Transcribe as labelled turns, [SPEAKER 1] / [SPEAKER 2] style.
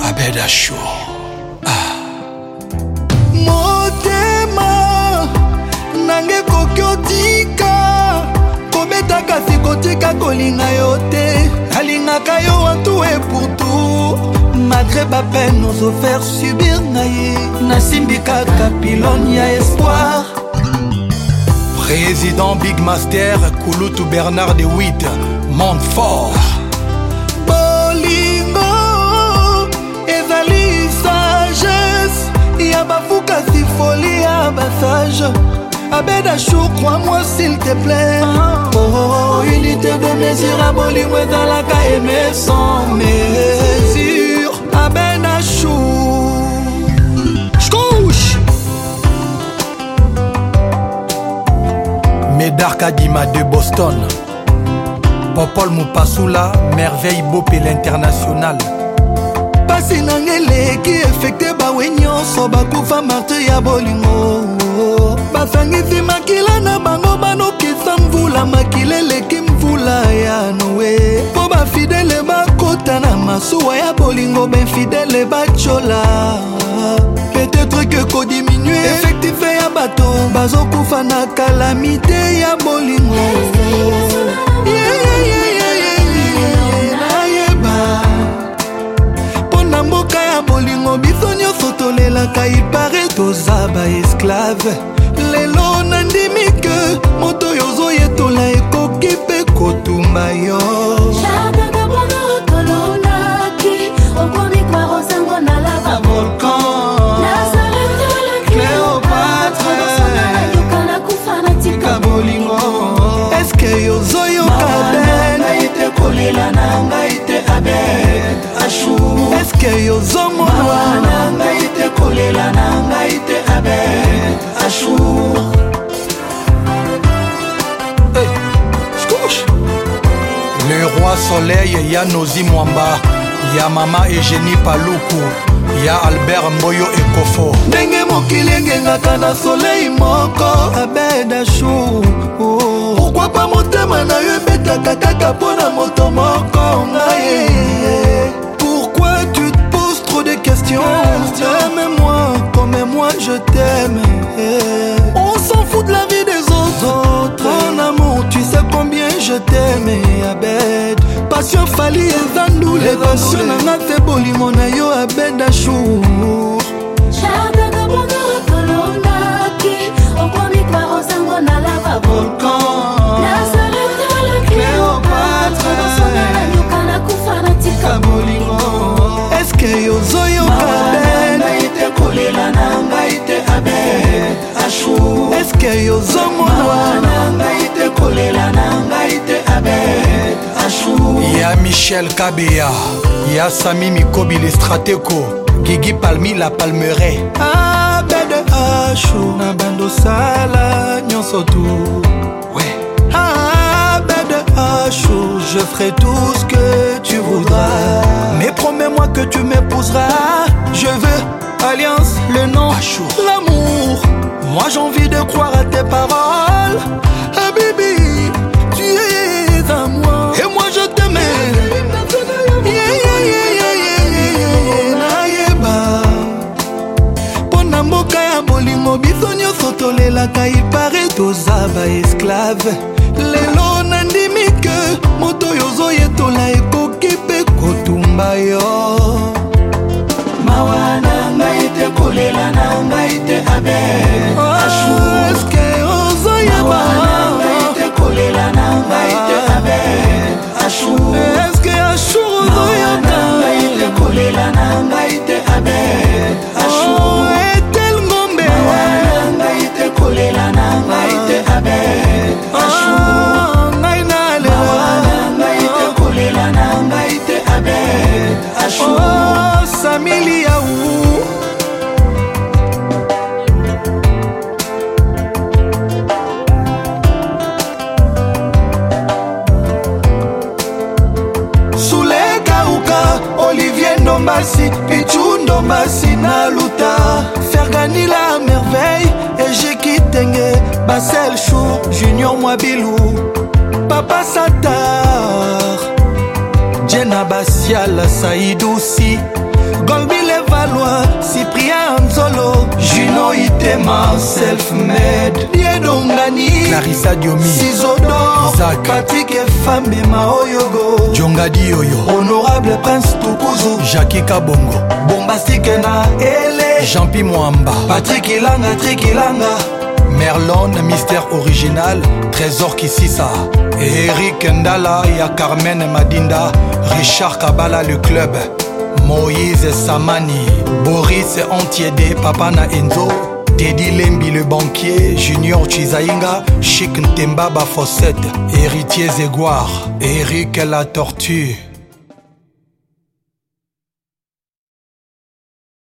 [SPEAKER 1] abedasho ah. motema nange koki otika kobeta kasi kotika kolinga yo te alingaka yo wantu eputu malgré bapeine ozofaire subir na ye nasimbi kaka pilone ya espoir président big master kulutu bernard de wit montfort abedashour crois-moi s'il te plaît uh-huh. oh, oh, oh, unité oh, de mesure abolingo ezalaka aime sans mesure abedashour Médar Kadima de Boston Popol Mupasula, merveille Bopel international pasi nanga eleki efekte bawe nyonso bakufa marte ya bolingo basangisi makila na bango banokisa mvula makila eleki mvula ya noe mpo bafidele bakota na masuwa ya bolingo benfidele batyola petetre ke kodiminue efektive ya bato bazokufa na kalamite ya bolingo yeah. ya bolingo biso nyonso tolelaka ipare toza baesklave lelo nandimi ke moto oyo ozoyetola ekoki mpe kotumba yo soleil ya nozi mwamba ya mama egenie paluku ya albert mboyo ekofo ndenge mokili engengaka na solei moko abedashu pourkui pa motema na yo ebetaka kaka mpo na moto moko ngai pourquoi tu te poses trop de questions aime moi comme moi je t'aime je teme abed passion fali evandu levention nanga te bolimo na yo abed ashour ozango na lava volcan nazarete balakleopatre nayuka nakufa natika bolingo eske ozoyoka ngai te kolela na ngai te abe ashu eske ozomona ngai te kolela na ngai Michel Kabea, Yasami Mikobi les Gigi Palmi la Ah abede chou, na sala nyonso Sotou ouais. abede hachou, je ferai tout ce que tu voudras mais promets-moi que tu m'épouseras je veux alliance le nom l'amour moi j'ai envie de croire à tes paroles Habibi ah, tozalaka ipare toza baesclave kashu oh, samili yau ndombasi pichu ndombasi na luta fergani la merveille ejiki tenge basel chou junior mwabilu papa satar jena basiala saidusi golbile valoi cyprien mzolo juno itema selfmed diedongani clarisa diomi sizodor patrik efambema oyogo jongadi oyo honorable prince tukuzu jaki kabongo bombastike na ele jeanpi mwamba patrik ilanga trik ilanga Merlon, mystère original, trésor Kississa. Eric Ndala, ya Carmen Madinda, Richard Kabala, le club. Moïse Samani, Boris Antiédé, Papana Enzo, Teddy Lembi le banquier, Junior Chizainga, Chic Ntemba, Fossette, Héritier Zéguar, Eric la Tortue.